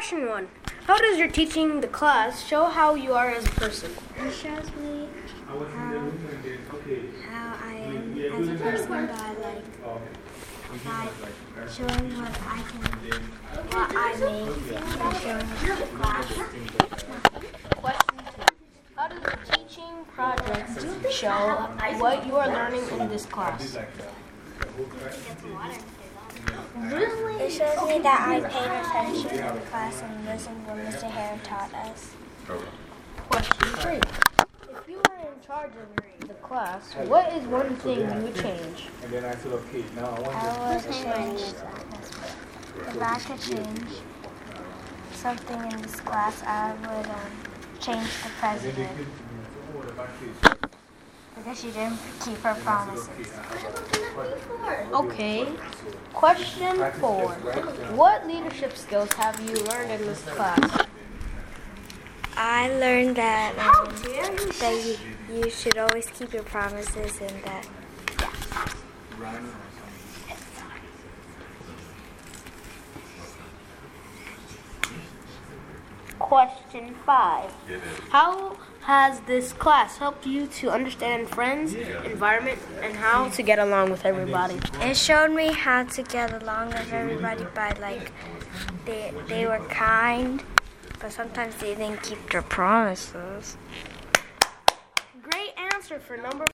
Question one. How does your teaching the class show how you are as a person? It shows me how, how I am as a person by like by showing what I can, what I make, and showing the class. Question two. How does the teaching projects show what you are learning in this class? It shows me that I paid attention in the class and listened when Mr. Heron taught us. Question three If you were in charge of the class, what is one thing you would change? And then I said, okay, now I want I would change, if I could change something in this class, I would um, change the president because she didn't keep her promises. Okay. Question four What leadership skills have you learned in this class? I learned that, um, that you, you should always keep your promises and that Question five How has this class helped you to understand friends, environment, and how to get along with everybody? it showed me how to get along with everybody by like they they were kind, but sometimes they didn't keep their promises. Great answer for number